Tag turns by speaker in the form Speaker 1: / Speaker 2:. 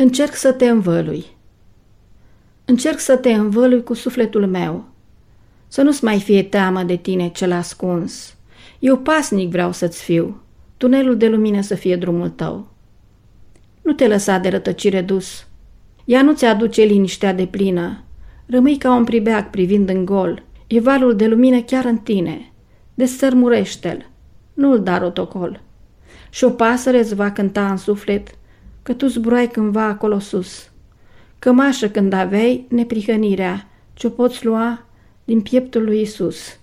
Speaker 1: Încerc să te învălui. Încerc să te învălui cu sufletul meu. Să nu-ți mai fie teamă de tine cel ascuns. Eu pasnic vreau să-ți fiu. Tunelul de lumină să fie drumul tău. Nu te lăsa de rătăcire dus. Ea nu ți aduce liniștea de plină. Rămâi ca un pribeac privind în gol. E valul de lumină chiar în tine. Destărmurește-l. Nu-l da rotocol. Și o pasăre îți va cânta în suflet că tu zburai cândva acolo sus. Cămașă când aveai neprihănirea, ce-o poți lua din pieptul lui Isus.